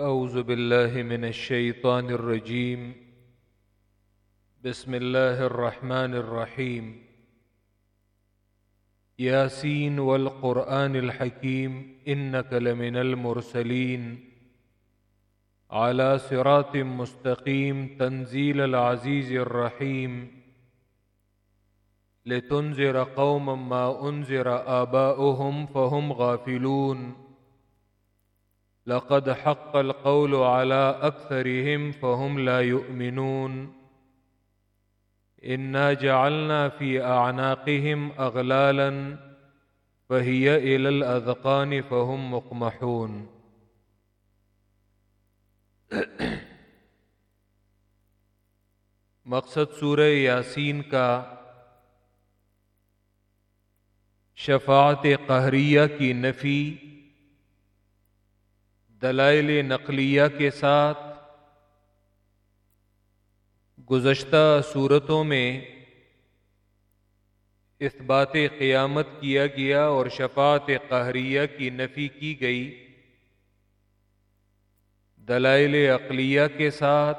أعوذ بالله من الشيطان الرجيم. بسم الله الرحمن الرحيم. ياسين والقرآن الحكيم. إنك لمن المرسلين. على صراط مستقيم. تنزيل العزيز الرحيم. لتنذر قوما ما أنذر آباؤهم فهم غافلون. لقد حق القول على أكثرهم فهم لا يؤمنون. إنا جعلنا في أعناقهم أغلالا فهي إلى الأذقان فهم مقمحون. مقصد سورہ یاسین کا شفاعت قہریہ کی نفی دلائل نقلیہ کے ساتھ گزشتہ صورتوں میں اثبات قیامت کیا گیا اور شفاعت قہریہ کی نفی کی گئی دلائل عقلیہ کے ساتھ،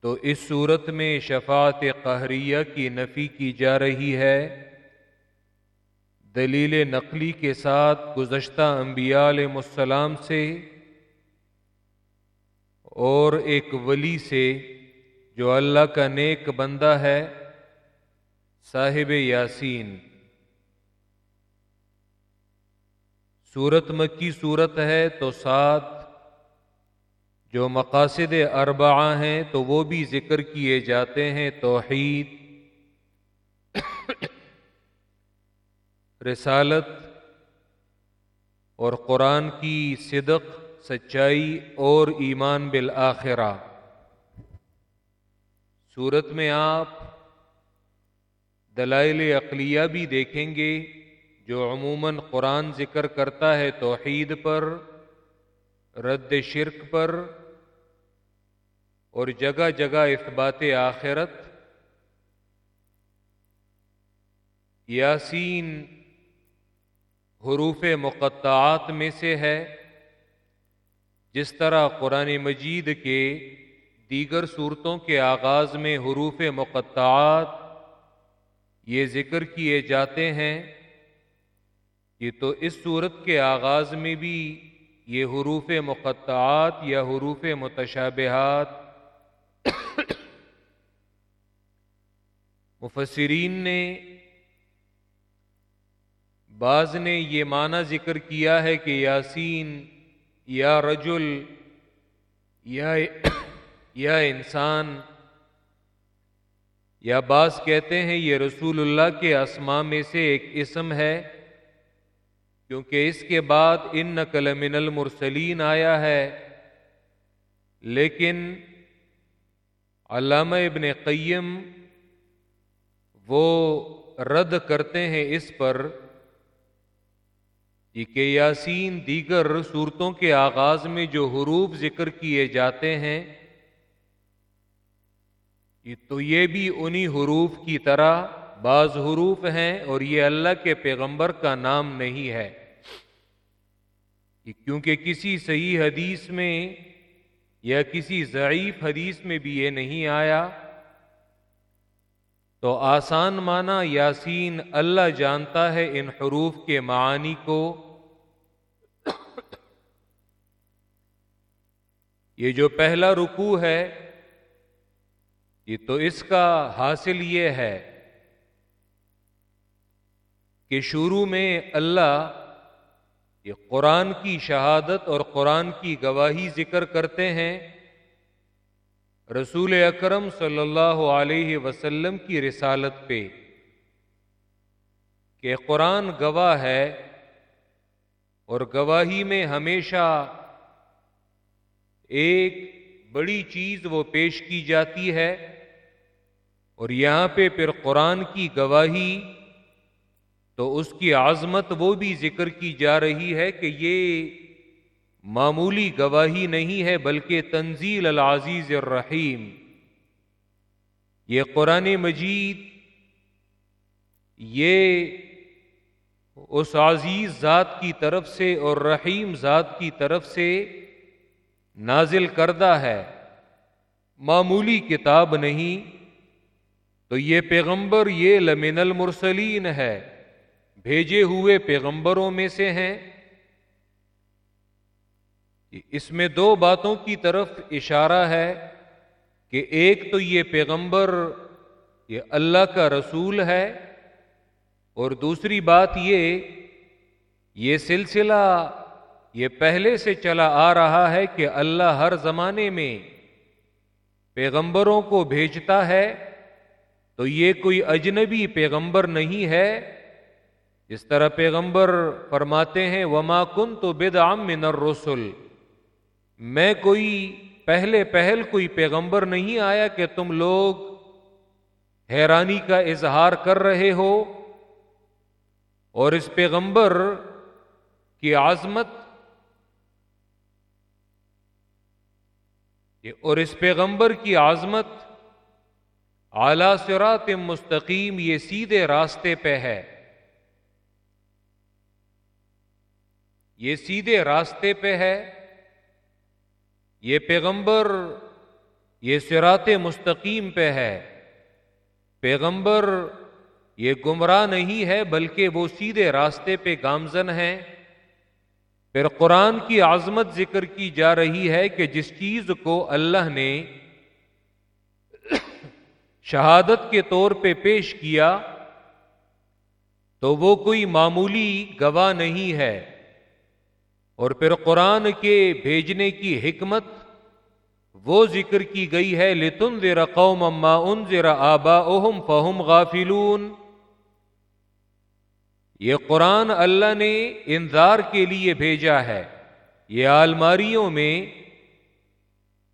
تو اس صورت میں شفاعت قہریہ کی نفی کی جا رہی ہے۔ دلیل نقلی کے ساتھ گزشتہ انبیاء علیہ السلام سے اور ایک ولی سے جو اللہ کا نیک بندہ ہے، صاحب یاسین۔ صورت مکی صورت ہے تو ساتھ جو مقاصد اربعہ ہیں تو وہ بھی ذکر کیے جاتے ہیں توحید رسالت اور قرآن کی صدق، سچائی اور ایمان بالآخرہ۔ صورت میں آپ دلائل عقلیہ بھی دیکھیں گے، جو عموماً قرآن ذکر کرتا ہے توحید پر، رد شرک پر، اور جگہ جگہ اثبات آخرت۔ یاسین حروف مقطعات میں سے ہے۔ جس طرح قرآن مجید کے دیگر صورتوں کے آغاز میں حروف مقطعات یہ ذکر کیے جاتے ہیں، یہ تو اس صورت کے آغاز میں بھی یہ حروف مقطعات یا حروف متشابہات۔ مفسرین نے بعض نے یہ معنی ذکر کیا ہے کہ یاسین یا رجل، یا یا انسان۔ یا بعض کہتے ہیں یہ رسول اللہ کے اسما میں سے ایک اسم ہے، کیونکہ اس کے بعد ان نقل من المرسلین آیا ہے۔ لیکن علامہ ابن قیم وہ رد کرتے ہیں اس پر۔ کہ یاسین دیگر صورتوں کے آغاز میں جو حروف ذکر کیے جاتے ہیں تو یہ بھی انہی حروف کی طرح بعض حروف ہیں اور یہ اللہ کے پیغمبر کا نام نہیں ہے۔ کیونکہ کسی صحیح حدیث میں یا کسی ضعیف حدیث میں بھی یہ نہیں آیا۔ تو آسان معنی یاسین اللہ جانتا ہے ان حروف کے معانی کو۔ یہ جو پہلا رکوع ہے، یہ تو اس کا حاصل یہ ہے کہ شروع میں اللہ یہ قرآن کی شہادت اور قرآن کی گواہی ذکر کرتے ہیں۔ رسول اکرم صلی اللہ علیہ وسلم کی رسالت پہ کہ قرآن گواہ ہے اور گواہی میں ہمیشہ ایک بڑی چیز وہ پیش کی جاتی ہے اور یہاں پہ پھر قرآن کی گواہی تو اس کی عظمت وہ بھی ذکر کی جا رہی ہے کہ یہ معمولی گواہی نہیں ہے بلکہ تنزیل العزیز الرحیم۔ یہ قرآن مجید، یہ اس عزیز ذات کی طرف سے اور رحیم ذات کی طرف سے نازل کردہ ہے۔ معمولی کتاب نہیں، تو یہ پیغمبر یہ لمن المرسلین ہے، بھیجے ہوئے پیغمبروں میں سے ہیں۔ اس میں دو باتوں کی طرف اشارہ ہے کہ ایک تو یہ پیغمبر، یہ اللہ کا رسول ہے، اور دوسری بات یہ یہ سلسلہ یہ پہلے سے چلا آ رہا ہے کہ اللہ ہر زمانے میں پیغمبروں کو بھیجتا ہے، تو یہ کوئی اجنبی پیغمبر نہیں ہے۔ اس طرح پیغمبر فرماتے ہیں، وما کن تو بد عام من الرسل۔ میں کوئی پہلے پہل کوئی پیغمبر نہیں آیا کہ تم لوگ حیرانی کا اظہار کر رہے ہو اور اس پیغمبر کی عظمت اور اس پیغمبر کی عظمت اعلی سرات مستقیم یہ سیدھے راستے پہ ہے۔ یہ سیدھے راستے پہ ہے۔ یہ پیغمبر یہ سرات مستقیم پہ ہے۔ پیغمبر یہ گمراہ نہیں ہے بلکہ وہ سیدھے راستے پہ گامزن ہے پھر قرآن کی عظمت ذکر کی جا رہی ہے کہ جس چیز کو اللہ نے شہادت کے طور پہ پیش کیا تو وہ کوئی معمولی گواہ نہیں ہے۔ اور پھر قرآن کے بھیجنے کی حکمت وہ ذکر کی گئی ہے لتن ذرا قوم اما ان ذرا آبا اوہم فہم غافلون۔ یہ قرآن اللہ نے انذار کے لیے بھیجا ہے۔ یہ آلماریوں میں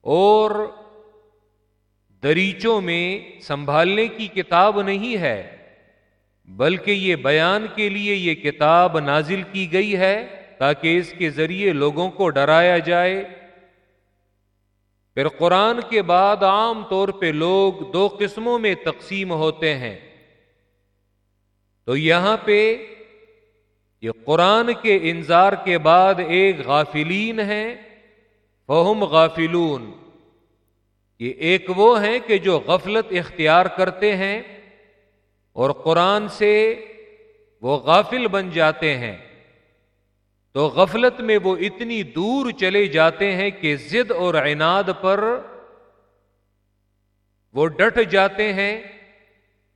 اور دریچوں میں سنبھالنے کی کتاب نہیں ہے، بلکہ یہ بیان کے لیے یہ کتاب نازل کی گئی ہے۔ تاکہ اس کے ذریعے لوگوں کو ڈرایا جائے۔ پھر قرآن کے بعد عام طور پہ لوگ دو قسموں میں تقسیم ہوتے ہیں۔ تو یہاں پہ یہ قرآن کے انظار کے بعد ایک غافلین ہے فہم غافلون۔ یہ ایک وہ ہیں کہ جو غفلت اختیار کرتے ہیں اور قرآن سے وہ غافل بن جاتے ہیں۔ تو غفلت میں وہ اتنی دور چلے جاتے ہیں کہ زد اور عناد پر وہ ڈٹ جاتے ہیں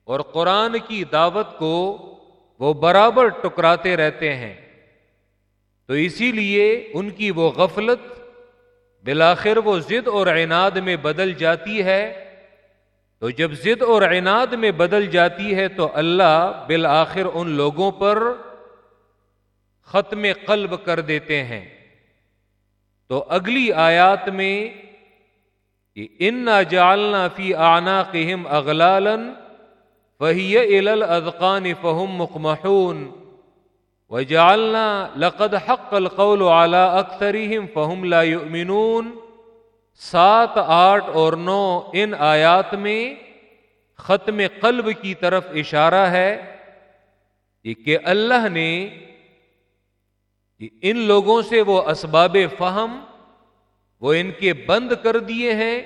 اور قرآن کی دعوت کو وہ برابر ٹکراتے رہتے ہیں۔ تو اسی لیے ان کی وہ غفلت بلاخر وہ ضد اور عناد میں بدل جاتی ہے۔ تو جب ضد اور عناد میں بدل جاتی ہے تو اللہ بالآخر ان لوگوں پر ختم قلب کر دیتے ہیں۔ تو اگلی آیات میں ان جالنا فی آنا قہم اغلالن فہی ال ازقان فہم مخمحون و جالنا لقد حق القول اعلی اکثریم فہم لا یؤمنون سات، آٹھ اور نو ان آیات میں ختم قلب کی طرف اشارہ ہے کہ اللہ نے ان لوگوں سے وہ اسباب فہم وہ ان کے بند کر دیے ہیں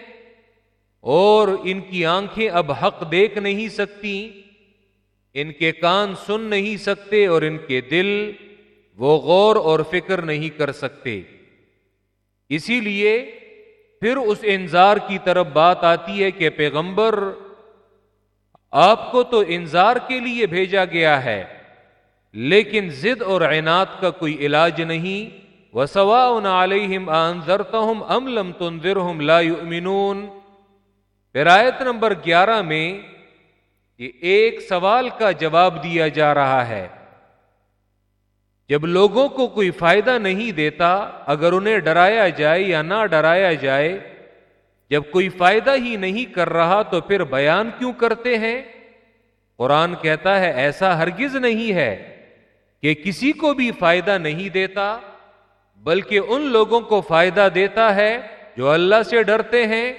اور ان کی آنکھیں اب حق دیکھ نہیں سکتی، ان کے کان سن نہیں سکتے اور ان کے دل وہ غور اور فکر نہیں کر سکتے۔ اسی لیے پھر اس انظار کی طرف بات آتی ہے کہ پیغمبر آپ کو تو انظار کے لیے بھیجا گیا ہے۔ لیکن زد اور عنات کا کوئی علاج نہیں۔ وہ سوا ان علیہم ام لم تنظرہم لا یؤمنون آیت نمبر گیارہ میں یہ ایک سوال کا جواب دیا جا رہا ہے۔ جب لوگوں کو کوئی فائدہ نہیں دیتا، اگر انہیں ڈرایا جائے یا نہ ڈرایا جائے، جب کوئی فائدہ ہی نہیں کر رہا تو پھر بیان کیوں کرتے ہیں؟ قرآن کہتا ہے، ایسا ہرگز نہیں ہے۔ کہ کسی کو بھی فائدہ نہیں دیتا، بلکہ ان لوگوں کو فائدہ دیتا ہے جو اللہ سے ڈرتے ہیں،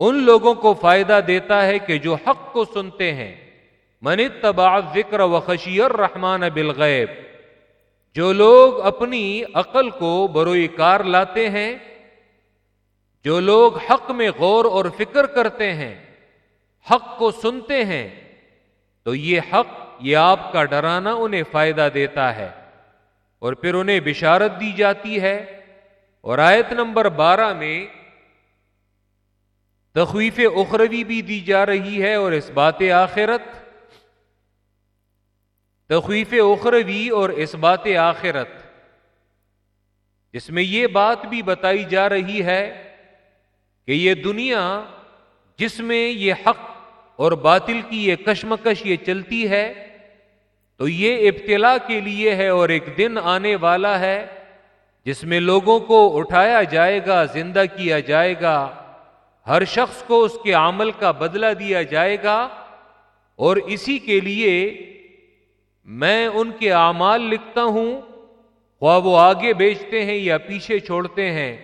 ان لوگوں کو فائدہ دیتا ہے کہ جو حق کو سنتے ہیں۔ من تبا ذکر و خشیر رحمان بالغیب۔ جو لوگ اپنی عقل کو بروئی کار لاتے ہیں، جو لوگ حق میں غور اور فکر کرتے ہیں، حق کو سنتے ہیں، تو یہ حق یہ آپ کا ڈرانا انہیں فائدہ دیتا ہے اور پھر انہیں بشارت دی جاتی ہے۔ اور آیت نمبر بارہ میں تخویف اخروی بھی دی جا رہی ہے اور اس بات آخرت، تخویف اخروی اور اس بات آخرت، جس میں یہ بات بھی بتائی جا رہی ہے کہ یہ دنیا جس میں یہ حق اور باطل کی یہ کشمکش یہ چلتی ہے، تو یہ ابتلا کے لیے ہے اور ایک دن آنے والا ہے، جس میں لوگوں کو اٹھایا جائے گا، زندہ کیا جائے گا۔ ہر شخص کو اس کے عمل کا بدلہ دیا جائے گا۔ اور اسی کے لیے میں ان کے اعمال لکھتا ہوں، خواہ وہ آگے بیچتے ہیں یا پیچھے چھوڑتے ہیں۔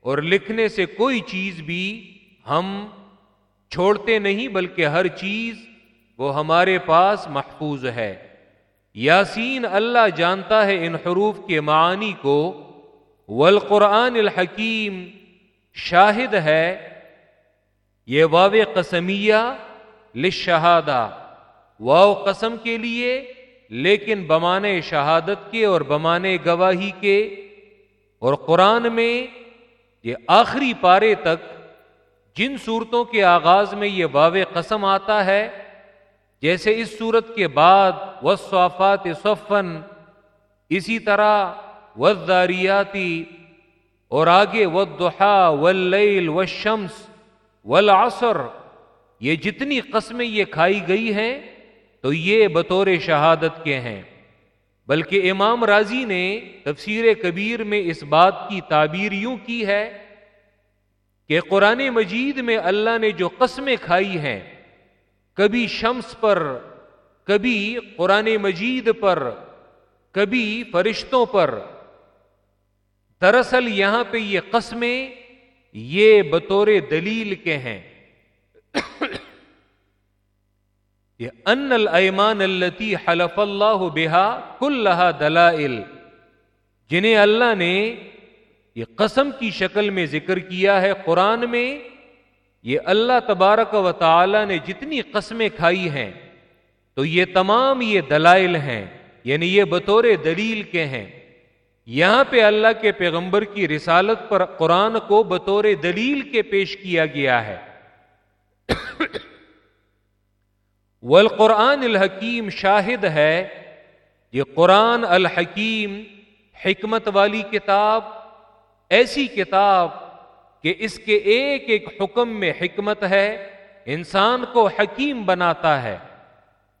اور لکھنے سے کوئی چیز بھی ہم چھوڑتے نہیں بلکہ ہر چیز وہ ہمارے پاس محفوظ ہے۔ یاسین اللہ جانتا ہے ان حروف کے معانی کو۔ والقرآن الحکیم شاہد ہے۔ یہ واو قسمیہ لشہادہ واو قسم کے لیے لیکن بمانے شہادت کے اور بمانے گواہی کے۔ اور قرآن میں یہ آخری پارے تک جن صورتوں کے آغاز میں یہ واو قسم آتا ہے، جیسے اس صورت کے بعد وصوافات صفن اسی طرح وزاریاتی اور آگے ودحا واللیل والشمس، والعصر۔ یہ جتنی قسمیں یہ کھائی گئی ہیں، تو یہ بطور شہادت کے ہیں۔ بلکہ امام راضی نے تفسیر کبیر میں اس بات کی تعبیر یوں کی ہے کہ قرآن مجید میں اللہ نے جو قسمیں کھائی ہیں، کبھی شمس پر، کبھی قرآن مجید پر، کبھی فرشتوں پر، دراصل یہاں پہ یہ قسمیں یہ بطور دلیل کے ہیں۔ یہ ان المان التی حلف اللہ بہا کل دلائل، جنہیں اللہ نے یہ قسم کی شکل میں ذکر کیا ہے قرآن میں، یہ اللہ تبارک و تعالی نے جتنی قسمیں کھائی ہیں، تو یہ تمام یہ دلائل ہیں یعنی یہ بطور دلیل کے ہیں۔ یہاں پہ اللہ کے پیغمبر کی رسالت پر قرآن کو بطور دلیل کے پیش کیا گیا ہے۔ والقرآن الحکیم شاہد ہے، یہ قرآن الحکیم، حکمت والی کتاب ایسی کتاب کہ اس کے ایک ایک حکم میں حکمت ہے، انسان کو حکیم بناتا ہے۔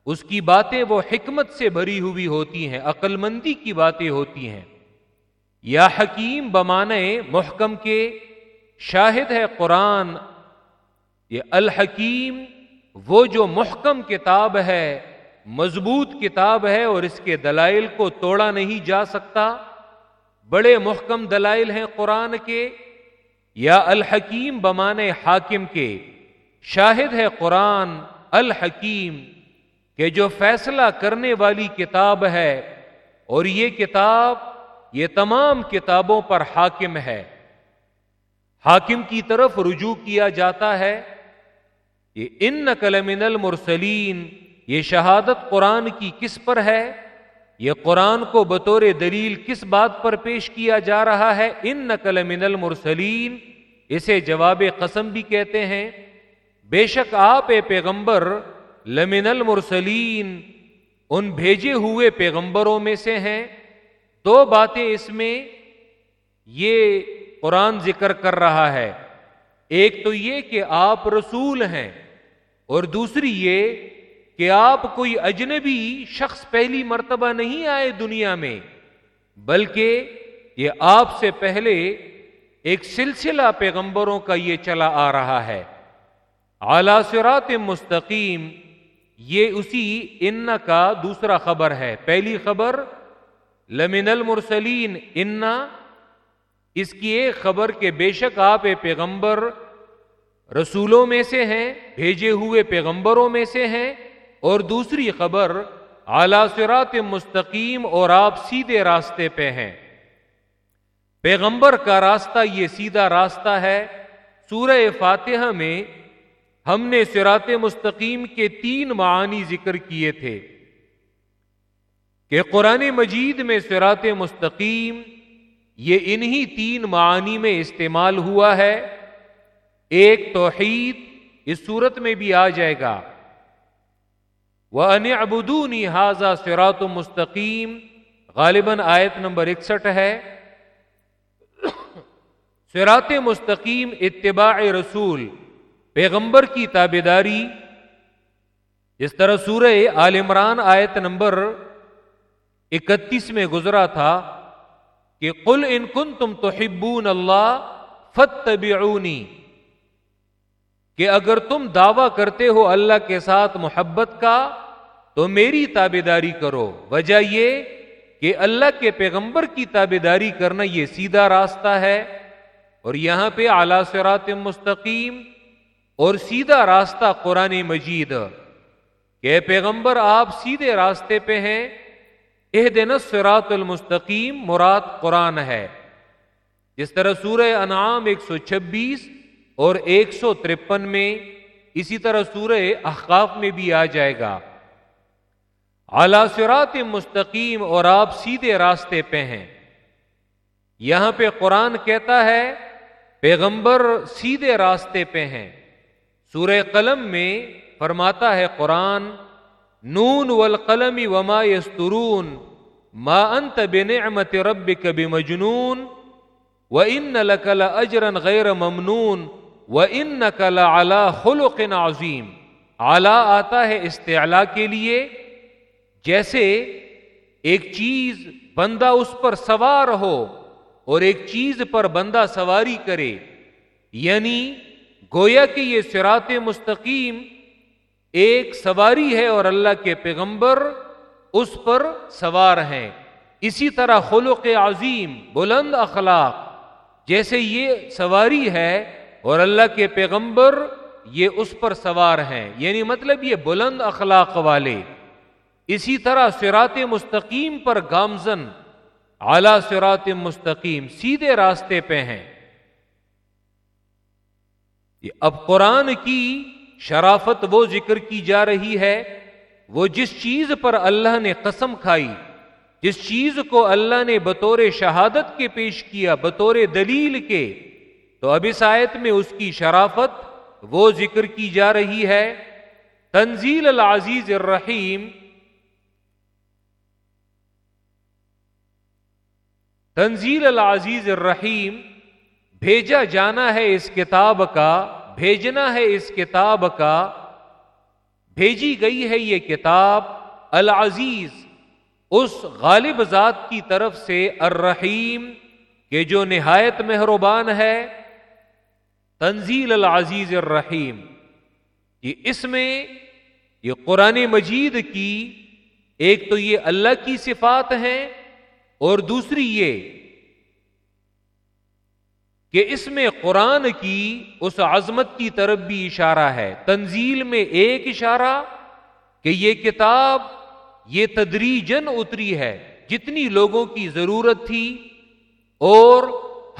اس کی باتیں وہ حکمت سے بھری ہوئی ہوتی ہیں عقل مندی کی باتیں ہوتی ہیں۔ یا حکیم بمانے محکم کے شاہد ہے قرآن۔ یہ الحکیم وہ جو محکم کتاب ہے، مضبوط کتاب ہے اور اس کے دلائل کو توڑا نہیں جا سکتا۔ بڑے محکم دلائل ہیں قرآن کے، یا الحکیم بمانے حاکم کے۔ شاہد ہے قرآن الحکیم کہ جو فیصلہ کرنے والی کتاب ہے، اور یہ کتاب، یہ تمام کتابوں پر حاکم ہے۔ حاکم کی طرف رجوع کیا جاتا ہے، یہ ان نقل من المرسلین، یہ شہادت قرآن کی کس پر ہے؟ یہ قرآن کو بطور دلیل کس بات پر پیش کیا جا رہا ہے؟ ان نقل من المرسلین اسے جواب قسم بھی کہتے ہیں۔ بے شک آپ اے پیغمبر لمن المرسلین، ان بھیجے ہوئے پیغمبروں میں سے ہیں۔ دو باتیں اس میں یہ قرآن ذکر کر رہا ہے۔ ایک تو یہ کہ آپ رسول ہیں اور دوسری یہ کہ آپ کوئی اجنبی شخص پہلی مرتبہ نہیں آئے دنیا میں، بلکہ یہ آپ سے پہلے ایک سلسلہ پیغمبروں کا یہ چلا آ رہا ہے۔ اعلی سرات مستقیم یہ اسی ان کا دوسرا خبر ہے۔ پہلی خبر، لمن المرسلین انا اس کی ایک خبر کے بے شک آپ پیغمبر رسولوں میں سے ہیں، بھیجے ہوئے پیغمبروں میں سے ہیں۔ اور دوسری خبر، اعلی سرات مستقیم اور آپ سیدھے راستے پہ ہیں۔ پیغمبر کا راستہ یہ سیدھا راستہ ہے۔ سورہ فاتحہ میں ہم نے سرات مستقیم کے تین معانی ذکر کیے تھے کہ قرآن مجید میں سرات مستقیم، یہ انہی تین معانی میں استعمال ہوا ہے۔ ایک توحید، اس صورت میں بھی آ جائے گا۔ وہ ان ابدونی حاضہ سرات مستقیم غالباً آیت نمبر اکسٹھ ہے۔ سرات مستقیم، اتباع رسول، پیغمبر کی تابے داری اس طرح سورہ عال عمران آیت نمبر اکتیس میں گزرا تھا کہ قل ان کن تم تو ہبون اللہ فت کہ اگر تم دعوی کرتے ہو اللہ کے ساتھ محبت کا تو میری تابے داری کرو۔ وجہ یہ کہ اللہ کے پیغمبر کی تابے داری کرنا یہ سیدھا راستہ ہے اور یہاں پہ اعلی سرات مستقیم اور سیدھا راستہ قرآن مجید۔ کہ پیغمبر آپ سیدھے راستے پہ ہیں اح دن سرات المستقیم مراد قرآن ہے۔ جس طرح سورہ انعام ایک سو چھبیس اور ایک سو ترپن میں، اسی طرح سورہ احقاف میں بھی آ جائے گا۔ اعلی سرات مستقیم اور آپ سیدھے راستے پہ ہیں۔ یہاں پہ قرآن کہتا ہے، پیغمبر سیدھے راستے پہ ہیں۔ سورہ قلم میں فرماتا ہے قرآن، نون والقلم وما یسترون، ما انت بنعمت ربک بمجنون وان لك لاجرا غیر ممنون وانك لعلى خلق عظیم۔ اعلی آتا ہے استعلا کے لیے جیسے ایک چیز بندہ اس پر سوار ہو اور ایک چیز پر بندہ سواری کرے یعنی گویا کہ یہ سرات مستقیم ایک سواری ہے اور اللہ کے پیغمبر اس پر سوار ہیں۔ اسی طرح خلق عظیم، بلند اخلاق، جیسے یہ سواری ہے اور اللہ کے پیغمبر یہ اس پر سوار ہیں۔ یعنی مطلب یہ بلند اخلاق والے۔ اسی طرح سرات مستقیم پر گامزن اعلی سرات مستقیم سیدھے راستے پہ ہیں۔ اب قرآن کی شرافت وہ ذکر کی جا رہی ہے، وہ جس چیز پر اللہ نے قسم کھائی، جس چیز کو اللہ نے بطور شہادت کے پیش کیا، بطور دلیل کے، تو اب اس آیت میں اس کی شرافت وہ ذکر کی جا رہی ہے۔ تنزیل العزیز الرحیم تنزیل العزیز الرحیم، بھیجا جانا ہے اس کتاب کا، بھیجنا ہے اس کتاب کا، بھیجی گئی ہے یہ کتاب العزیز، اس غالب ذات کی طرف سے الرحیم، کہ جو نہایت مہربان ہے۔ تنزیل العزیز الرحیم یہ اس میں یہ قرآن مجید کی، ایک تو یہ اللہ کی صفات ہیں اور دوسری یہ کہ اس میں قرآن کی اس عظمت کی طرف بھی اشارہ ہے۔ تنزیل میں ایک اشارہ کہ یہ کتاب یہ تدریجن اتری ہے۔ جتنی لوگوں کی ضرورت تھی اور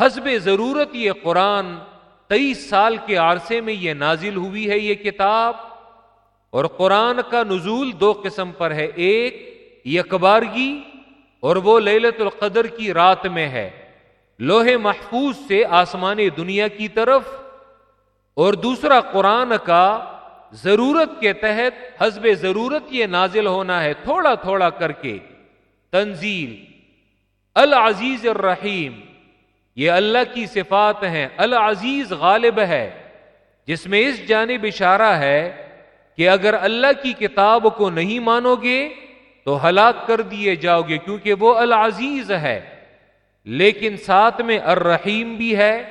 حسب ضرورت یہ قرآن تیئیس سال کے عرصے میں یہ نازل ہوئی ہے یہ کتاب۔ اور قرآن کا نزول دو قسم پر ہے۔ ایک یکبارگی اور وہ للت القدر کی رات میں ہے۔ لوہے محفوظ سے آسمان دنیا کی طرف اور دوسرا قرآن کا ضرورت کے تحت حزب ضرورت یہ نازل ہونا ہے تھوڑا تھوڑا کر کے۔ تنزیل۔ العزیز الرحیم۔ یہ اللہ کی صفات ہیں۔ العزیز غالب ہے۔ جس میں اس جانب اشارہ ہے کہ اگر اللہ کی کتاب کو نہیں مانو گے تو ہلاک کر دیے جاؤ گے کیونکہ وہ العزیز ہے۔ لیکن ساتھ میں الرحیم بھی ہے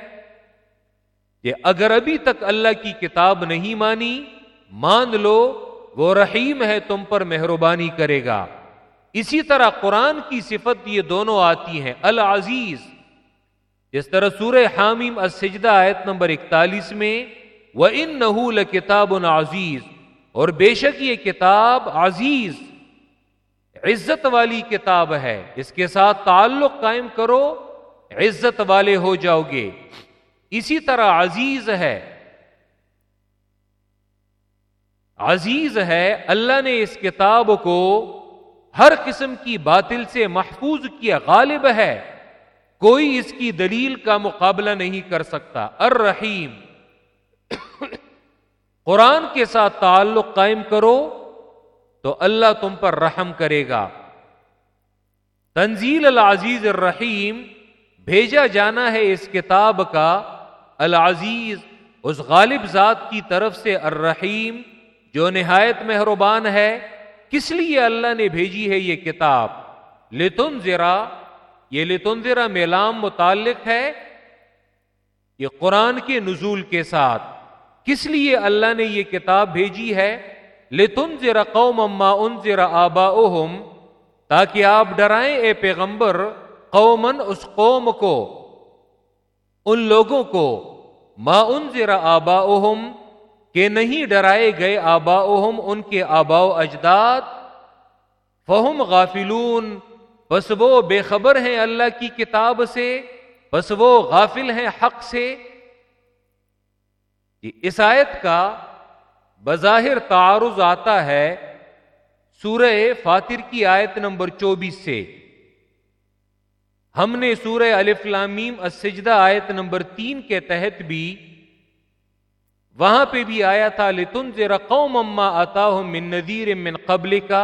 کہ اگر ابھی تک اللہ کی کتاب نہیں مانی، مان لو، وہ رحیم ہے تم پر مہربانی کرے گا۔ اسی طرح قرآن کی صفت یہ دونوں آتی ہیں، العزیز۔ جس طرح سورہ حامیم السجدہ آیت نمبر اکتالیس میں وہ ان نحول کتاب عزیز اور بے شک یہ کتاب عزیز۔ عزت والی کتاب ہے۔ اس کے ساتھ تعلق قائم کرو، عزت والے ہو جاؤ گے۔ اسی طرح عزیز ہے۔ عزیز ہے، اللہ نے اس کتاب کو ہر قسم کی باطل سے محفوظ کیا، غالب ہے۔ کوئی اس کی دلیل کا مقابلہ نہیں کر سکتا۔ الرحیم۔ قرآن کے ساتھ تعلق قائم کرو۔ تو اللہ تم پر رحم کرے گا۔ تنزیل العزیز الرحیم، بھیجا جانا ہے اس کتاب کا۔ العزیز، اس غالب ذات کی طرف سے الرحیم، جو نہایت مہربان ہے۔ کس لیے اللہ نے بھیجی ہے یہ کتاب؟ لتن ذرا یہ لتن ذرا میلام متعلق ہے۔ یہ قرآن کے نزول کے ساتھ۔ کس لیے اللہ نے یہ کتاب بھیجی ہے؟ لتن ذرا قوم اما ان ذرا آبا تاکہ آپ ڈرائیں اے پیغمبر قومن اس قوم کو، ان لوگوں کو، ما ان ذرا آبا کہ نہیں ڈرائے گئے آبا ان کے آبا اجداد۔ فہم غافلون بس وہ بے خبر ہیں اللہ کی کتاب سے بس وہ غافل ہیں حق سے۔ اس آیت کا بظاہر تعارض آتا ہے سورہ فاتر کی آیت نمبر چوبیس سے۔ ہم نے سورہ الف لامیم السجدہ آیت نمبر تین کے تحت بھی وہاں پہ بھی آیا تھا لتن قوم اما آتا من نذیر من قبل کا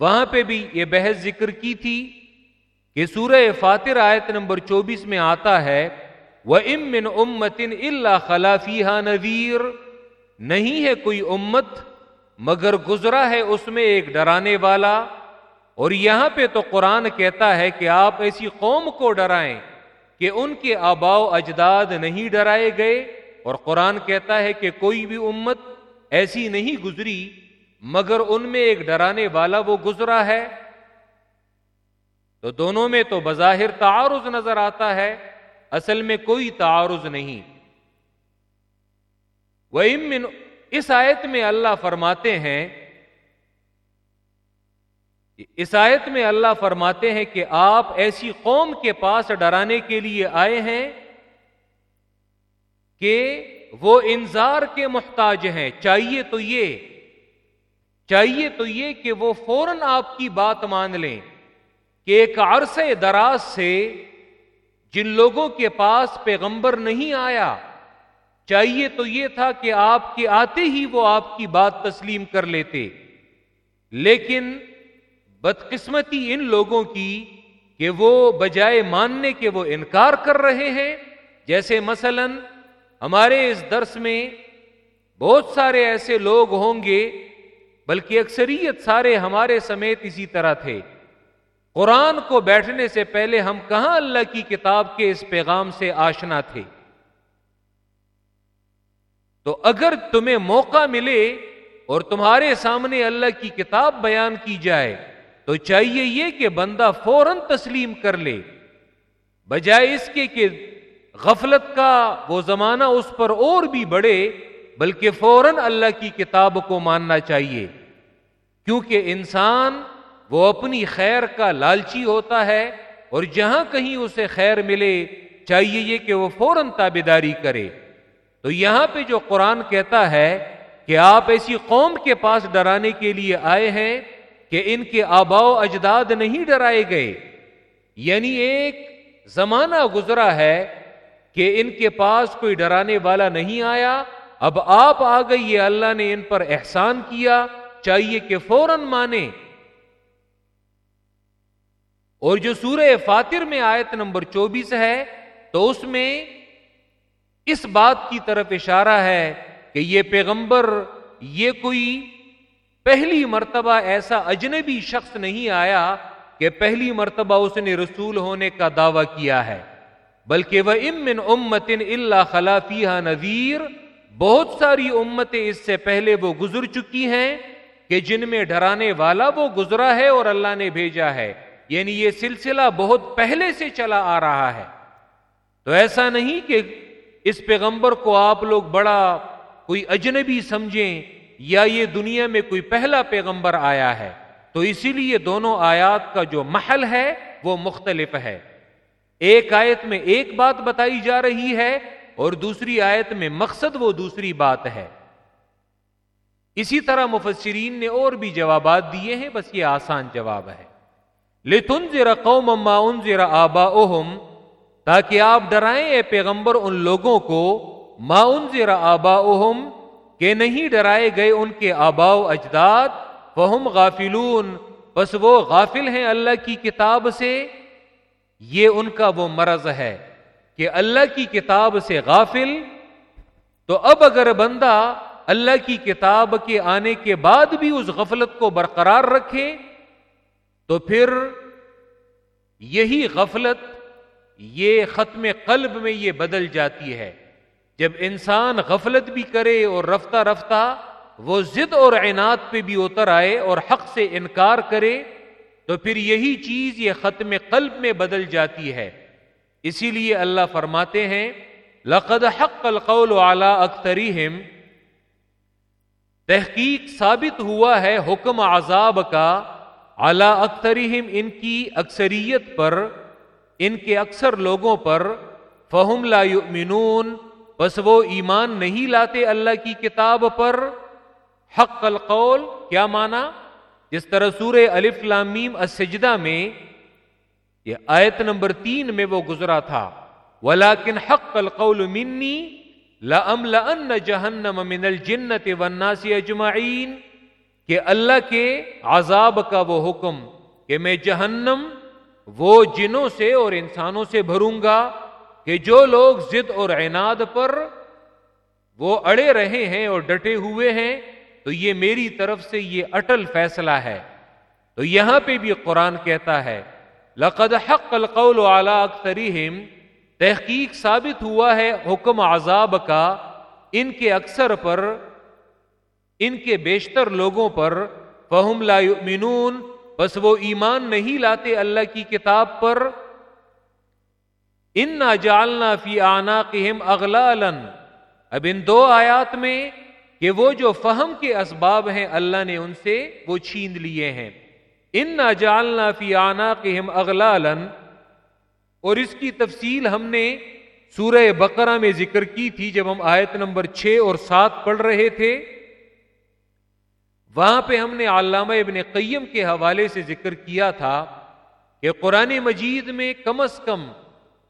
وہاں پہ بھی یہ بحث ذکر کی تھی کہ سورہ فاتر آیت نمبر چوبیس میں آتا ہے وہ ام من امتن اللہ خلافی نذیر نہیں ہے کوئی امت، مگر گزرا ہے اس میں ایک ڈرانے والا۔ اور یہاں پہ تو قرآن کہتا ہے کہ آپ ایسی قوم کو ڈرائیں کہ ان کے آباؤ اجداد نہیں ڈرائے گئے۔ اور قرآن کہتا ہے کہ کوئی بھی امت ایسی نہیں گزری، مگر ان میں ایک ڈرانے والا وہ گزرا ہے۔ تو دونوں میں تو بظاہر تعارض نظر آتا ہے، اصل میں کوئی تعارض نہیں۔ وہ اس آیت میں اللہ فرماتے ہیں اس آیت میں اللہ فرماتے ہیں کہ آپ ایسی قوم کے پاس ڈرانے کے لیے آئے ہیں کہ وہ انذار کے محتاج ہیں۔ چاہیے تو یہ چاہیے تو یہ کہ وہ فوراً آپ کی بات مان لیں کہ ایک عرصے دراز سے جن لوگوں کے پاس پیغمبر نہیں آیا چاہیے تو یہ تھا کہ آپ کے آتے ہی وہ آپ کی بات تسلیم کر لیتے۔ لیکن بدقسمتی ان لوگوں کی کہ وہ بجائے ماننے کے وہ انکار کر رہے ہیں۔ جیسے مثلا ہمارے اس درس میں بہت سارے ایسے لوگ ہوں گے، بلکہ اکثریت سارے ہمارے سمیت اسی طرح تھے۔ قرآن کو بیٹھنے سے پہلے ہم کہاں اللہ کی کتاب کے اس پیغام سے آشنا تھے؟ تو اگر تمہیں موقع ملے اور تمہارے سامنے اللہ کی کتاب بیان کی جائے، تو چاہیے یہ کہ بندہ فوراً تسلیم کر لے۔ بجائے اس کے کہ غفلت کا وہ زمانہ اس پر اور بھی بڑھے، بلکہ فوراً اللہ کی کتاب کو ماننا چاہیے۔ کیونکہ انسان وہ اپنی خیر کا لالچی ہوتا ہے اور جہاں کہیں اسے خیر ملے، چاہیے یہ کہ وہ فوراً تابے داری کرے۔ تو یہاں پہ جو قرآن کہتا ہے کہ آپ ایسی قوم کے پاس ڈرانے کے لیے آئے ہیں کہ ان کے آباؤ اجداد نہیں ڈرائے گئے۔ یعنی ایک زمانہ گزرا ہے کہ ان کے پاس کوئی ڈرانے والا نہیں آیا۔ اب آپ آ گئی اللہ نے ان پر احسان کیا۔ چاہیے کہ فوراً مانے اور جو سورہ فاتر میں آیت نمبر چوبیس ہے، تو اس میں اس بات کی طرف اشارہ ہے کہ یہ پیغمبر، یہ کوئی پہلی مرتبہ ایسا اجنبی شخص نہیں آیا کہ پہلی مرتبہ اس نے رسول ہونے کا دعویٰ کیا ہے، بلکہ وہ امن امتن اللہ خلافیہ نذیر۔ بہت ساری امتیں اس سے پہلے وہ گزر چکی ہیں کہ جن میں ڈرانے والا وہ گزرا ہے اور اللہ نے بھیجا ہے۔ یعنی یہ سلسلہ بہت پہلے سے چلا آ رہا ہے۔ تو ایسا نہیں کہ اس پیغمبر کو آپ لوگ بڑا کوئی اجنبی سمجھیں یا یہ دنیا میں کوئی پہلا پیغمبر آیا ہے، تو اسی لیے دونوں آیات کا جو محل ہے وہ مختلف ہے۔ ایک آیت میں ایک بات بتائی جا رہی ہے اور دوسری آیت میں مقصد وہ دوسری بات ہے۔ اسی طرح مفسرین نے اور بھی جوابات دیے ہیں، بس یہ آسان جواب ہے۔ لتن ذرا قوم ان ذرا آبا تاکہ آپ ڈرائیں اے پیغمبر ان لوگوں کو، ما ان ذرا آبا کہ نہیں ڈرائے گئے ان کے آبا و اجداد فہم غافلون۔ بس وہ غافل ہیں اللہ کی کتاب سے۔ یہ ان کا وہ مرض ہے کہ اللہ کی کتاب سے غافل۔ تو اب اگر بندہ اللہ کی کتاب کے آنے کے بعد بھی اس غفلت کو برقرار رکھے، تو پھر یہی غفلت یہ ختم قلب میں یہ بدل جاتی ہے۔ جب انسان غفلت بھی کرے اور رفتہ رفتہ وہ ضد اور عناد پہ بھی اتر آئے اور حق سے انکار کرے، تو پھر یہی چیز یہ ختم قلب میں بدل جاتی ہے۔ اسی لیے اللہ فرماتے ہیں، لقد حق القول اعلی اختریم تحقیق ثابت ہوا ہے حکم عذاب کا اعلی اختریم ان کی اکثریت پر۔ ان کے اکثر لوگوں پر فہم لا یؤمنون، بس وہ ایمان نہیں لاتے اللہ کی کتاب پر۔ حق القول، کیا مانا؟ جس طرح سورہ الف لامیم السجدہ میں یہ آیت نمبر تین میں وہ گزرا تھا۔ ولاکن حق القول منی لم لن جہنم من الجنت والناس اجمعین، کہ اللہ کے عذاب کا وہ حکم کہ میں جہنم وہ جنوں سے اور انسانوں سے بھروں گا کہ جو لوگ ضد اور عناد پر وہ اڑے رہے ہیں اور ڈٹے ہوئے ہیں، تو یہ میری طرف سے یہ اٹل فیصلہ ہے۔ تو یہاں پہ بھی قرآن کہتا ہے، لقد حق القول على اکثرهم تحقیق ثابت ہوا ہے حکم عذاب کا ان کے اکثر پر، ان کے بیشتر لوگوں پر، فہم لا یؤمنون بس وہ ایمان نہیں لاتے اللہ کی کتاب پر۔ ان جالنا فی آنا اغلالا اب ان دو آیات میں کہ وہ جو فہم کے اسباب ہیں اللہ نے ان سے وہ چھین لیے ہیں۔ ان نہ جالنا فی آنا کہ ہم اغلالن اور اس کی تفصیل ہم نے سورہ بقرہ میں ذکر کی تھی جب ہم آیت نمبر چھ اور سات پڑھ رہے تھے۔ وہاں پہ ہم نے علامہ ابن قیم کے حوالے سے ذکر کیا تھا کہ قرآن مجید میں کم از کم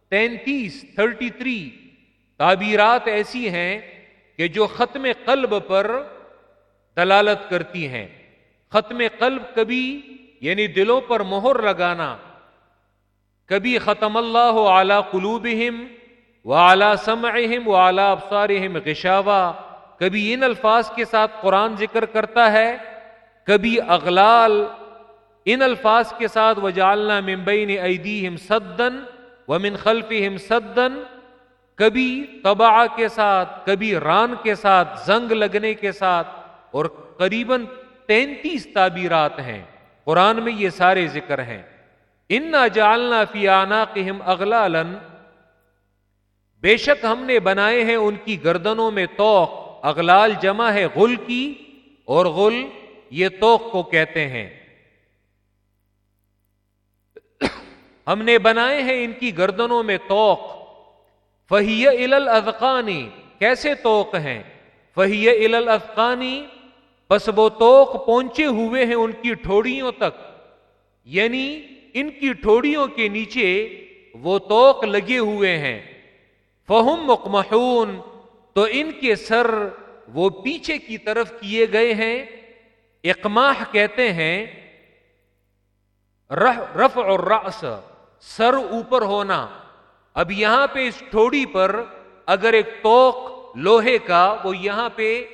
تینتیس، تھرٹی تھری تعبیرات ایسی ہیں کہ جو ختم قلب پر دلالت کرتی ہیں۔ ختم قلب کبھی یعنی دلوں پر مہر لگانا، کبھی ختم اللہ اعلی قلوبہم و اعلی سمعہم و اعلی ابصارہم غشاوا کبھی ان الفاظ کے ساتھ قرآن ذکر کرتا ہے، کبھی اغلال ان الفاظ کے ساتھ وجالنا ممبئی ایدیہم سدن ومن خلفہم سدن کبھی تباہ کے ساتھ، کبھی ران کے ساتھ، زنگ لگنے کے ساتھ، اور قریب تینتیس تعبیرات ہیں۔ قرآن میں یہ سارے ذکر ہیں۔ ان جالنا فی آنا ہم اغلالن بے شک ہم نے بنائے ہیں ان کی گردنوں میں توق۔ اغلال جمع ہے غل کی اور غل یہ توق کو کہتے ہیں۔ ہم نے بنائے ہیں ان کی گردنوں میں توق۔ فہی ال کیسے توق ہیں؟ فہی ال افقانی بس وہ توق پہنچے ہوئے ہیں ان کی ٹھوڑیوں تک۔ یعنی ان کی ٹھوڑیوں کے نیچے وہ توق لگے ہوئے ہیں۔ فہم مقمحون تو ان کے سر وہ پیچھے کی طرف کیے گئے ہیں۔ اقماح کہتے ہیں رف اور رس سر اوپر ہونا۔ اب یہاں پہ اس ٹھوڑی پر اگر ایک توق لوہے کا وہ یہاں پہ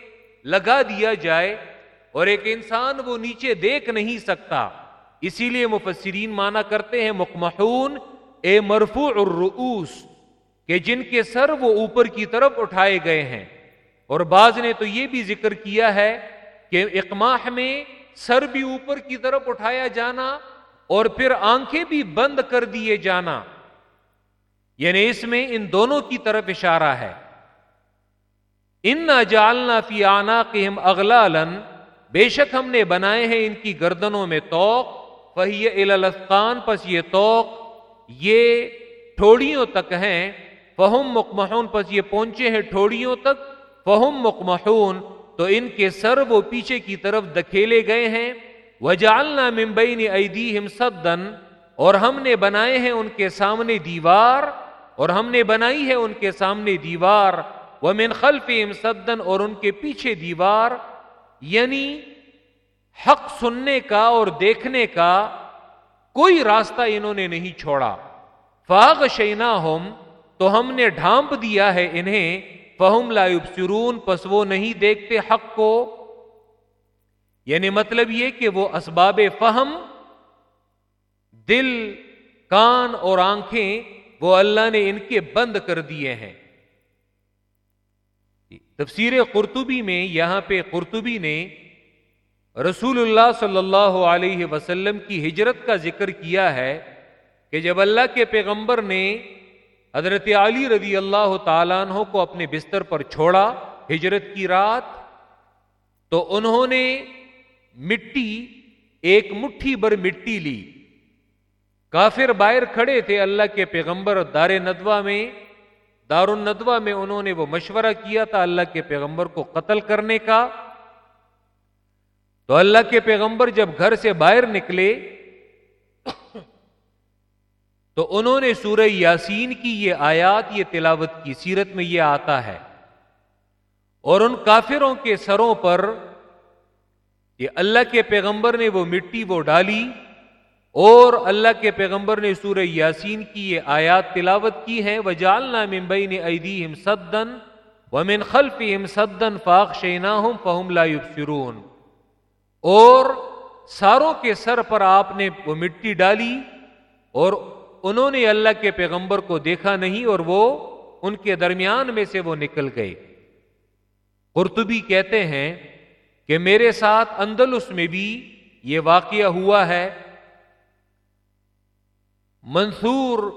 لگا دیا جائے اور ایک انسان وہ نیچے دیکھ نہیں سکتا۔ اسی لیے مفسرین مانا کرتے ہیں مکمحون اے مرفوع الرؤوس۔ کہ جن کے سر وہ اوپر کی طرف اٹھائے گئے ہیں۔ اور بعض نے تو یہ بھی ذکر کیا ہے کہ اقماح میں سر بھی اوپر کی طرف اٹھایا جانا اور پھر آنکھیں بھی بند کر دیے جانا۔ یعنی اس میں ان دونوں کی طرف اشارہ ہے۔ ان جالنا فی آنا کہ ہم اگلا بے شک ہم نے بنائے ہیں ان کی گردنوں میں توق فہی الاسقان پس یہ توق یہ ٹھوڑیوں تک ہیں۔ فہم مکمحون پس یہ پہنچے ہیں ٹھوڑیوں تک، فہم مکمحون تو ان کے سر وہ پیچھے کی طرف دکھیلے گئے ہیں۔ وجالنا ممبئی نے ایدی ہم سدن اور ہم نے بنائے ہیں ان کے سامنے دیوار، اور ہم نے بنائی ہے ان کے سامنے دیوار۔ وہ من خلف سدن اور ان کے پیچھے دیوار۔ یعنی حق سننے کا اور دیکھنے کا کوئی راستہ انہوں نے نہیں چھوڑا۔ فاغ شینا ہوم تو ہم نے ڈھانپ دیا ہے انہیں، فہم لا سرون پس وہ نہیں دیکھتے حق کو۔ یعنی مطلب یہ کہ وہ اسباب فہم، دل، کان اور آنکھیں وہ اللہ نے ان کے بند کر دیے ہیں۔ تفسیر قرطبی میں یہاں پہ قرطبی نے رسول اللہ صلی اللہ علیہ وسلم کی ہجرت کا ذکر کیا ہے کہ جب اللہ کے پیغمبر نے حضرت علی رضی اللہ تعالیٰ عنہ کو اپنے بستر پر چھوڑا، ہجرت کی رات، تو انہوں نے مٹی، ایک مٹھی بر مٹی لی۔ کافر باہر کھڑے تھے اللہ کے پیغمبر دار ندوا میں۔ دار الندوا میں انہوں نے وہ مشورہ کیا تھا اللہ کے پیغمبر کو قتل کرنے کا۔ تو اللہ کے پیغمبر جب گھر سے باہر نکلے تو انہوں نے سورہ یاسین کی یہ آیات، یہ تلاوت کی سیرت میں یہ آتا ہے۔ اور ان کافروں کے سروں پر یہ اللہ کے پیغمبر نے وہ مٹی وہ ڈالی اور اللہ کے پیغمبر نے سورہ یاسین کی یہ آیات تلاوت کی ہے وہ جالنا ممبئی نے ایدی ہم سدن و من خلف ام سدن فاق شینا ہوں فہم لا فرون اور ساروں کے سر پر آپ نے وہ مٹی ڈالی اور انہوں نے اللہ کے پیغمبر کو دیکھا نہیں اور وہ ان کے درمیان میں سے وہ نکل گئے۔ قرطبی کہتے ہیں کہ میرے ساتھ اندلس میں بھی یہ واقعہ ہوا ہے۔ منصور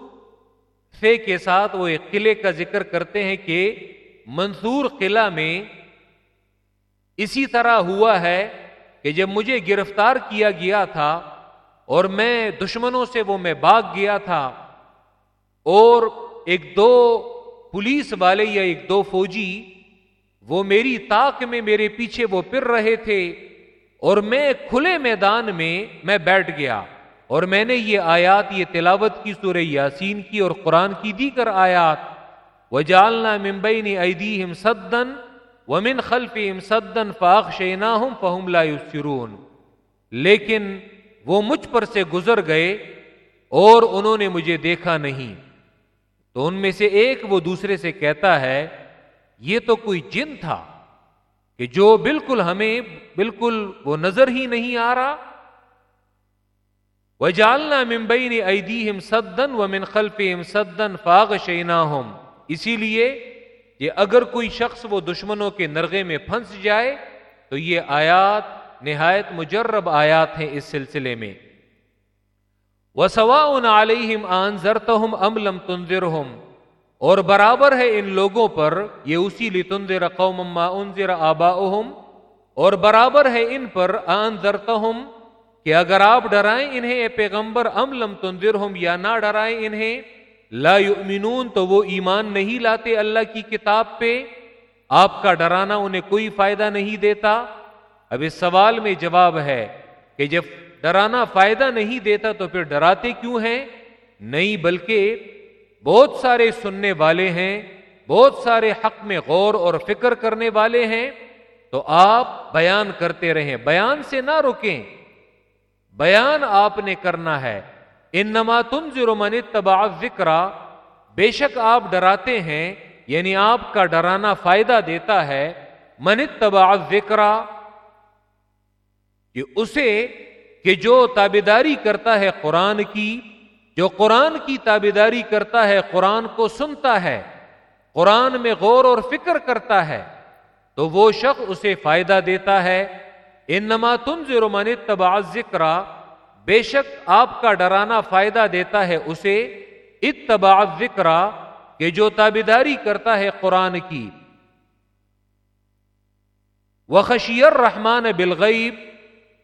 فے کے ساتھ وہ ایک قلعے کا ذکر کرتے ہیں کہ منصور قلعہ میں اسی طرح ہوا ہے کہ جب مجھے گرفتار کیا گیا تھا اور میں دشمنوں سے وہ میں بھاگ گیا تھا اور ایک دو پولیس والے یا ایک دو فوجی وہ میری تاک میں میرے پیچھے وہ پھر رہے تھے اور میں کھلے میدان میں میں بیٹھ گیا اور میں نے یہ آیات، یہ تلاوت کی سورہ یاسین کی اور قرآن کی دی کر آیات وہ جالنا ممبئی نے ایدی ہم سدن و من خلف ام سدن فاق شینا ہوں فہم لا سرون لیکن وہ مجھ پر سے گزر گئے اور انہوں نے مجھے دیکھا نہیں۔ تو ان میں سے ایک وہ دوسرے سے کہتا ہے، یہ تو کوئی جن تھا کہ جو بالکل ہمیں بالکل وہ نظر ہی نہیں آ رہا۔ وہ جالنا ممبئی نے ایدی ہم سدن و من خلف ام سدن فاغ شینا ہوم اسی لیے یہ اگر کوئی شخص وہ دشمنوں کے نرغے میں پھنس جائے تو یہ آیات نہایت مجرب آیات ہیں اس سلسلے میں۔ وہ سوا ان علیہم آن زرتہم ام لم تنظرہم اور برابر ہے ان لوگوں پر، یہ اسی لی تنظر قوم ما انذر آباؤہم اور برابر ہے ان پر آن زرتہم کہ اگر آپ ڈرائیں انہیں، اے پیغمبر ام لم تنظرہم یا نہ ڈرائیں انہیں، لا یؤمنون تو وہ ایمان نہیں لاتے اللہ کی کتاب پہ۔ آپ کا ڈرانا انہیں کوئی فائدہ نہیں دیتا۔ اب اس سوال میں جواب ہے کہ جب ڈرانا فائدہ نہیں دیتا تو پھر ڈراتے کیوں ہیں؟ نہیں، بلکہ بہت سارے سننے والے ہیں، بہت سارے حق میں غور اور فکر کرنے والے ہیں۔ تو آپ بیان کرتے رہیں، بیان سے نہ رکیں۔ بیان آپ نے کرنا ہے۔ ان نما تم من تبا ذکر بے شک آپ ڈراتے ہیں یعنی آپ کا ڈرانا فائدہ دیتا ہے۔ من تبا ذکر کہ اسے کہ جو تابیداری کرتا ہے قرآن کی، جو قرآن کی تابیداری کرتا ہے قرآن کو سنتا ہے، قرآن میں غور اور فکر کرتا ہے، تو وہ شخص اسے فائدہ دیتا ہے۔ انما تم من تبا ذکر بے شک آپ کا ڈرانا فائدہ دیتا ہے اسے۔ اتباع ذکر کہ جو تابیداری کرتا ہے قرآن کی۔ وہ رحمان بالغیب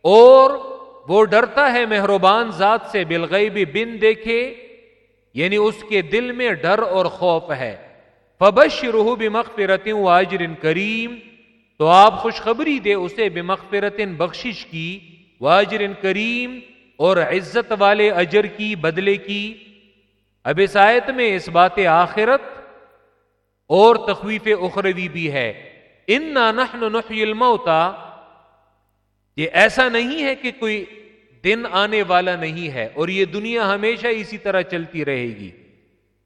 اور وہ ڈرتا ہے مہربان ذات سے بالغیب بن دیکھے یعنی اس کے دل میں ڈر اور خوف ہے۔ فبش روح بمغفرت واجر کریم، تو آپ خوشخبری دے اسے بمغفرت بخشش کی واجر کریم اور عزت والے اجر کی، بدلے کی۔ اب اس آیت میں اس بات آخرت اور تخویف اخروی بھی ہے۔ ان نحن نحی الموتا یہ ایسا نہیں ہے کہ کوئی دن آنے والا نہیں ہے اور یہ دنیا ہمیشہ اسی طرح چلتی رہے گی،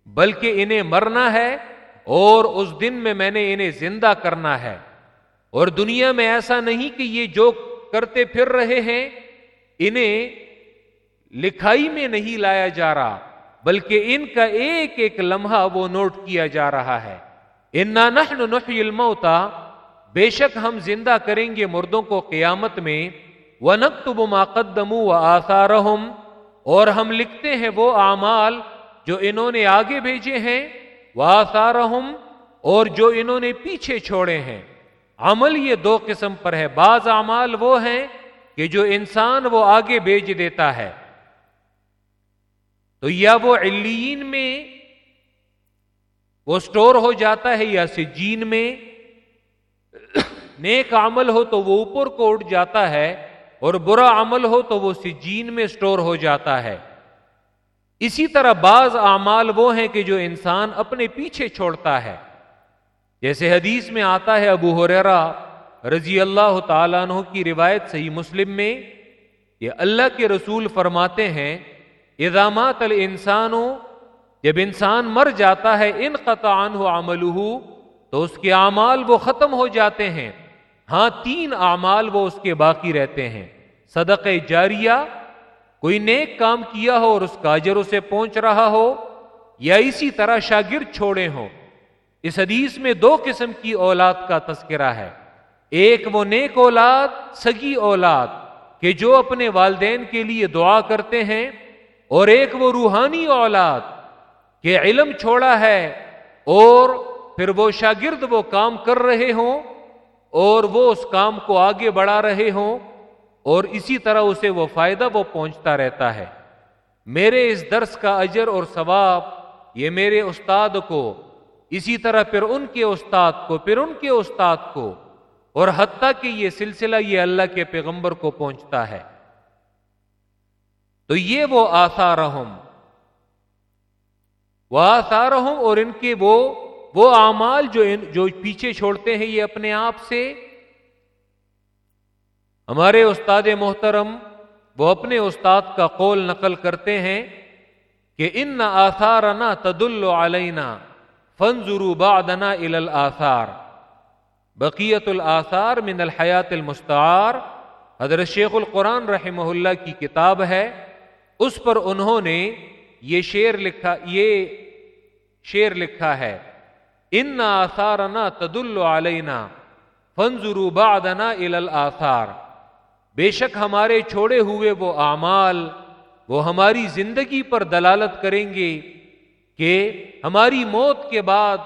بلکہ انہیں مرنا ہے اور اس دن میں میں نے انہیں زندہ کرنا ہے۔ اور دنیا میں ایسا نہیں کہ یہ جو کرتے پھر رہے ہیں، انہیں لکھائی میں نہیں لایا جا رہا، بلکہ ان کا ایک ایک لمحہ وہ نوٹ کیا جا رہا ہے۔ انا نحن نحی الموتا بے شک ہم زندہ کریں گے مردوں کو قیامت میں وہ نقتب ماقدم و اور ہم لکھتے ہیں وہ اعمال جو انہوں نے آگے بھیجے ہیں وہ اور جو انہوں نے پیچھے چھوڑے ہیں۔ عمل یہ دو قسم پر ہے۔ بعض اعمال وہ ہیں کہ جو انسان وہ آگے بیچ دیتا ہے۔ تو یا وہ علین میں وہ سٹور ہو جاتا ہے یا سجین میں نیک عمل ہو تو وہ اوپر کو اٹھ جاتا ہے اور برا عمل ہو تو وہ سجین میں سٹور ہو جاتا ہے۔ اسی طرح بعض اعمال وہ ہیں کہ جو انسان اپنے پیچھے چھوڑتا ہے۔ جیسے حدیث میں آتا ہے، ابو حریرا رضی اللہ تعالیٰ عنہ کی روایت صحیح مسلم میں یہ اللہ کے رسول فرماتے ہیں ادامات الانسانوں جب انسان مر جاتا ہے ان قطعان ہو عمل تو اس کے اعمال وہ ختم ہو جاتے ہیں۔ ہاں تین اعمال وہ اس کے باقی رہتے ہیں۔ صدق جاریہ، کوئی نیک کام کیا ہو اور اس کا اجر اسے پہنچ رہا ہو، یا اسی طرح شاگرد چھوڑے ہوں۔ اس حدیث میں دو قسم کی اولاد کا تذکرہ ہے۔ ایک وہ نیک اولاد، سگی اولاد، کہ جو اپنے والدین کے لیے دعا کرتے ہیں، اور ایک وہ روحانی اولاد، کہ علم چھوڑا ہے، اور پھر وہ شاگرد وہ کام کر رہے ہوں۔ اور وہ اس کام کو آگے بڑھا رہے ہوں اور اسی طرح اسے وہ فائدہ وہ پہنچتا رہتا ہے۔ میرے اس درس کا اجر اور ثواب یہ میرے استاد کو، اسی طرح پھر ان کے استاد کو، پھر ان کے استاد کو، اور حتیٰ کہ یہ سلسلہ یہ اللہ کے پیغمبر کو پہنچتا ہے۔ تو یہ وہ آسارہم وہ آسارہم اور ان کے وہ وہ اعمال جو جو پیچھے چھوڑتے ہیں یہ اپنے آپ سے، ہمارے استاد محترم وہ اپنے استاد کا قول نقل کرتے ہیں کہ ان آثارنا تد علینا فنزرو بعدنا الى الاثار بقیت الاثار من الحیات المستعار۔ حضرت شیخ القرآن رحمہ اللہ کی کتاب ہے، اس پر انہوں نے یہ شعر لکھا، یہ شعر لکھا ہے۔ ان آثارنا تدل علینا فنزرو بعدنا الى الاثار بے شک ہمارے چھوڑے ہوئے وہ اعمال، وہ ہماری زندگی پر دلالت کریں گے کہ ہماری موت کے بعد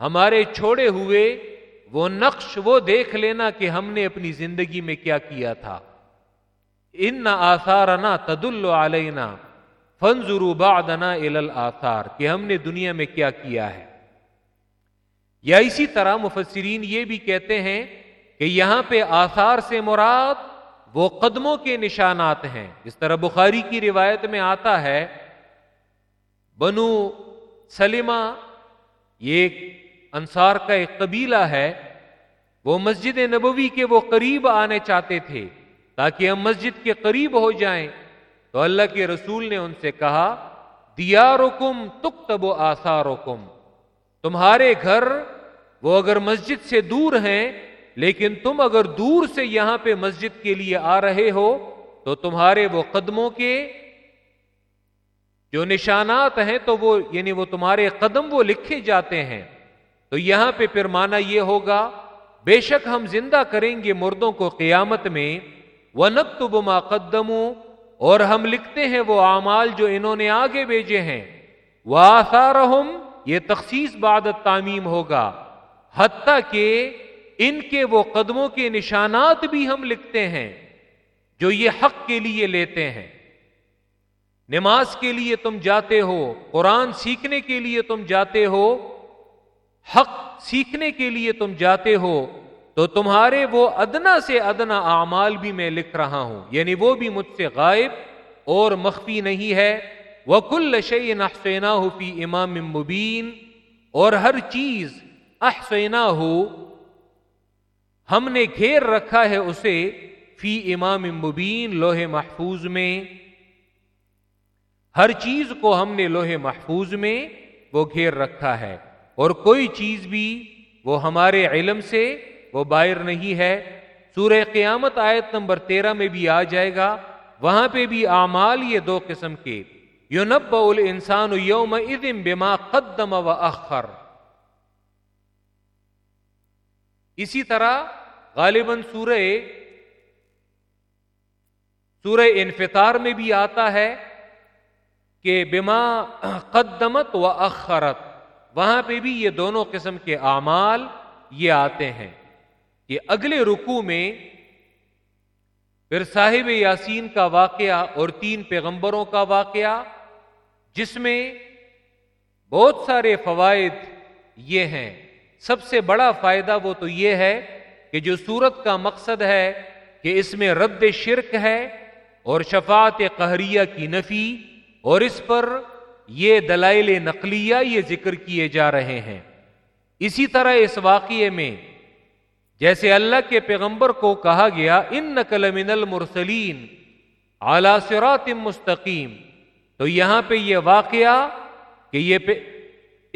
ہمارے چھوڑے ہوئے وہ نقش وہ دیکھ لینا کہ ہم نے اپنی زندگی میں کیا کیا تھا۔ ان آثارنا تدل علینا فنزرو بعدنا الى آثار کہ ہم نے دنیا میں کیا کیا ہے۔ یا اسی طرح مفسرین یہ بھی کہتے ہیں کہ یہاں پہ آثار سے مراد وہ قدموں کے نشانات ہیں۔ اس طرح بخاری کی روایت میں آتا ہے، بنو سلیما یہ ایک انصار کا ایک قبیلہ ہے، وہ مسجد نبوی کے وہ قریب آنے چاہتے تھے، تاکہ ہم مسجد کے قریب ہو جائیں۔ تو اللہ کے رسول نے ان سے کہا دیا رکم تک تب و تمہارے گھر وہ اگر مسجد سے دور ہیں، لیکن تم اگر دور سے یہاں پہ مسجد کے لیے آ رہے ہو، تو تمہارے وہ قدموں کے جو نشانات ہیں، تو وہ یعنی وہ تمہارے قدم وہ لکھے جاتے ہیں۔ تو یہاں پہ پھر مانا یہ ہوگا، بے شک ہم زندہ کریں گے مردوں کو قیامت میں وہ نقتب ما قدموں اور ہم لکھتے ہیں وہ اعمال جو انہوں نے آگے بھیجے ہیں۔ وہ آسار یہ تخصیص بعد تعمیم ہوگا۔ حتیٰ کہ ان کے وہ قدموں کے نشانات بھی ہم لکھتے ہیں جو یہ حق کے لیے لیتے ہیں۔ نماز کے لیے تم جاتے ہو، قرآن سیکھنے کے لیے تم جاتے ہو، حق سیکھنے کے لیے تم جاتے ہو، تو تمہارے وہ ادنا سے ادنا اعمال بھی میں لکھ رہا ہوں۔ یعنی وہ بھی مجھ سے غائب اور مخفی نہیں ہے۔ وہ کل شعین احسینا ہو فی امام مبین اور ہر چیز احسینا ہو ہم نے گھیر رکھا ہے اسے فی امام مبین لوہے محفوظ میں۔ ہر چیز کو ہم نے لوہے محفوظ میں وہ گھیر رکھا ہے، اور کوئی چیز بھی وہ ہمارے علم سے وہ باہر نہیں ہے۔ سورہ قیامت آیت نمبر تیرہ میں بھی آ جائے گا۔ وہاں پہ بھی اعمال یہ دو قسم کے۔ یو نب انسان یوم ادم بما قدم و اخر۔ اسی طرح غالباً سورہ سورہ انفطار میں بھی آتا ہے کہ بما قدمت و اخرت، وہاں پہ بھی یہ دونوں قسم کے اعمال یہ آتے ہیں کہ اگلے رکو میں پھر صاحب یاسین کا واقعہ اور تین پیغمبروں کا واقعہ، جس میں بہت سارے فوائد یہ ہیں۔ سب سے بڑا فائدہ وہ تو یہ ہے کہ جو سورت کا مقصد ہے کہ اس میں رد شرک ہے اور شفاعت قہریہ کی نفی، اور اس پر یہ دلائل نقلیہ یہ ذکر کیے جا رہے ہیں۔ اسی طرح اس واقعے میں جیسے اللہ کے پیغمبر کو کہا گیا ان نقل من المرسلین اعلی سرات مستقیم تو یہاں پہ یہ واقعہ کہ یہ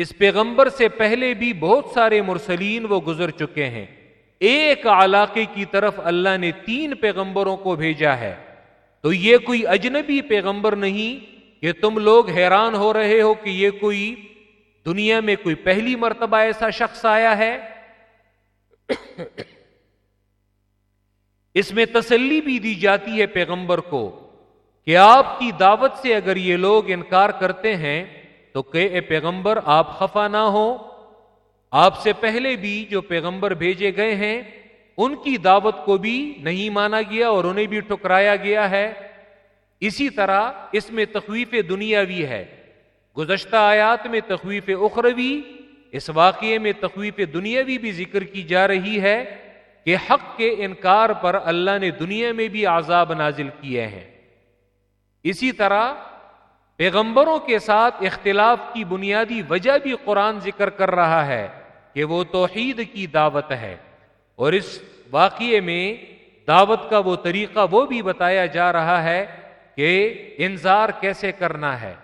اس پیغمبر سے پہلے بھی بہت سارے مرسلین وہ گزر چکے ہیں۔ ایک علاقے کی طرف اللہ نے تین پیغمبروں کو بھیجا ہے۔ تو یہ کوئی اجنبی پیغمبر نہیں کہ تم لوگ حیران ہو رہے ہو کہ یہ کوئی دنیا میں کوئی پہلی مرتبہ ایسا شخص آیا ہے۔ اس میں تسلی بھی دی جاتی ہے پیغمبر کو کہ آپ کی دعوت سے اگر یہ لوگ انکار کرتے ہیں تو کہ اے پیغمبر، آپ خفا نہ ہو آپ سے پہلے بھی جو پیغمبر بھیجے گئے ہیں، ان کی دعوت کو بھی نہیں مانا گیا اور انہیں بھی ٹکرایا گیا ہے۔ اسی طرح اس میں تخویف دنیاوی ہے۔ گزشتہ آیات میں تخویف اخروی، اس واقعے میں تخویف دنیاوی بھی ذکر کی جا رہی ہے کہ حق کے انکار پر اللہ نے دنیا میں بھی عذاب نازل کیے ہیں۔ اسی طرح پیغمبروں کے ساتھ اختلاف کی بنیادی وجہ بھی قرآن ذکر کر رہا ہے کہ وہ توحید کی دعوت ہے۔ اور اس واقعے میں دعوت کا وہ طریقہ وہ بھی بتایا جا رہا ہے کہ انذار کیسے کرنا ہے،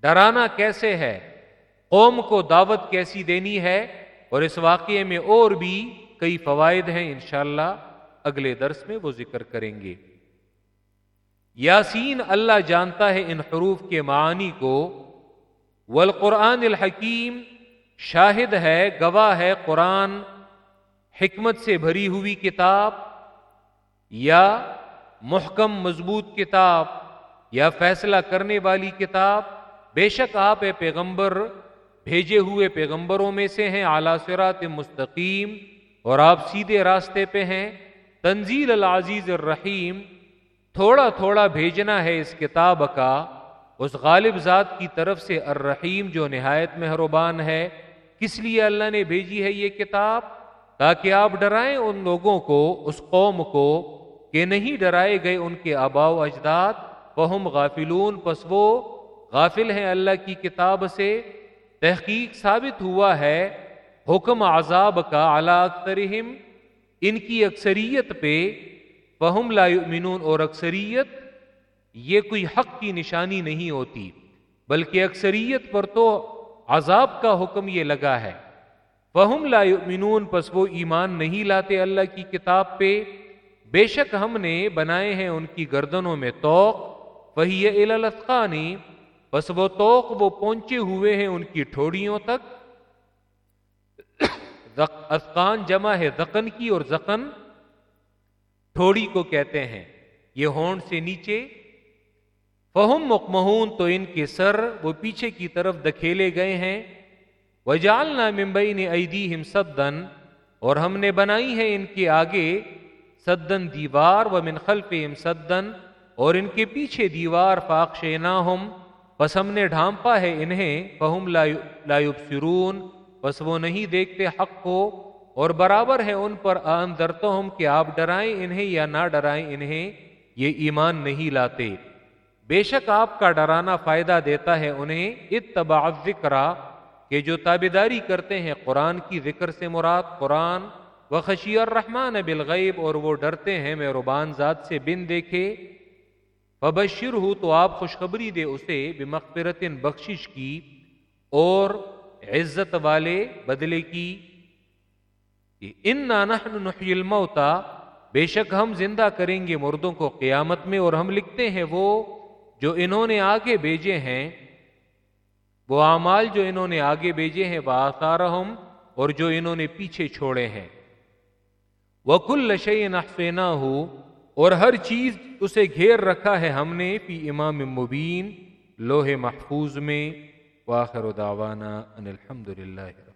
ڈرانا کیسے ہے، قوم کو دعوت کیسی دینی ہے، اور اس واقعے میں اور بھی کئی فوائد ہیں۔ انشاءاللہ اگلے درس میں وہ ذکر کریں گے۔ یاسین اللہ جانتا ہے ان حروف کے معانی کو۔ والقرآن الحکیم شاہد ہے، گواہ ہے قرآن، حکمت سے بھری ہوئی کتاب یا محکم مضبوط کتاب یا فیصلہ کرنے والی کتاب۔ بے شک آپ اے پیغمبر، بھیجے ہوئے پیغمبروں میں سے ہیں اعلی سرات مستقیم اور آپ سیدھے راستے پہ ہیں۔ تنزیل العزیز الرحیم تھوڑا تھوڑا بھیجنا ہے اس کتاب کا، اس غالب ذات کی طرف سے الرحیم جو نہایت مہربان ہے، کس لیے اللہ نے بھیجی ہے یہ کتاب؟ تاکہ آپ ڈرائیں ان لوگوں کو، اس قوم کو، کہ نہیں ڈرائے گئے ان کے آبا و اجداد فہم غافلون، پس وہ غافل ہیں اللہ کی کتاب سے۔ تحقیق ثابت ہوا ہے، حکم عذاب کا اکثرہم، ان کی اکثریت پہ فہم لا یؤمنون اور اکثریت یہ کوئی حق کی نشانی نہیں ہوتی، بلکہ اکثریت پر تو عذاب کا حکم یہ لگا ہے۔ فہم لا یؤمنون پس وہ ایمان نہیں لاتے اللہ کی کتاب پہ۔ بے شک ہم نے بنائے ہیں ان کی گردنوں میں توق۔ وہی الاسقانی بس وہ توق وہ پہنچے ہوئے ہیں ان کی ٹھوڑیوں تک۔ اسقان جمع ہے زقن کی اور زقن ٹھوڑی کو کہتے ہیں۔ یہ ہون سے نیچے۔ فہم مکمہون تو ان کے سر وہ پیچھے کی طرف دکھیلے گئے ہیں۔ وجالنا ممبئی نے ایدی ہم اور ہم نے بنائی ہے ان کے آگے سدن دیوار و من خلفہم سدن اور ان کے پیچھے دیوار فاقشیناہم پس ہم نے ڈھانپا ہے انہیں۔ فہم لا یبصرون بس وہ نہیں دیکھتے حق کو۔ اور برابر ہے ان پر آن درتو ہم کہ آپ ڈرائیں انہیں یا نہ ڈرائیں انہیں، یہ ایمان نہیں لاتے۔ بے شک آپ کا ڈرانا فائدہ دیتا ہے انہیں، اتباع ذکر کہ جو تابیداری کرتے ہیں قرآن کی ذکر سے مراد قرآن و خشی الرحمان بالغیب، اور وہ ڈرتے ہیں میں ربان ذات سے بن دیکھے۔ فبشر ہوں تو آپ خوشخبری دے اسے بمغفرت بخشش کی اور عزت والے، بدلے کی۔ ان نحن نحی الموتا بے شک ہم زندہ کریں گے مردوں کو قیامت میں اور ہم لکھتے ہیں وہ جو انہوں نے آگے بھیجے ہیں، وہ اعمال جو انہوں نے آگے بھیجے ہیں وہ اور جو انہوں نے پیچھے چھوڑے ہیں۔ وہ کل لشے نہ ہو اور ہر چیز اسے گھیر رکھا ہے ہم نے فی امام مبین، لوہے محفوظ میں۔ واخر دعوانا ان الحمد للہ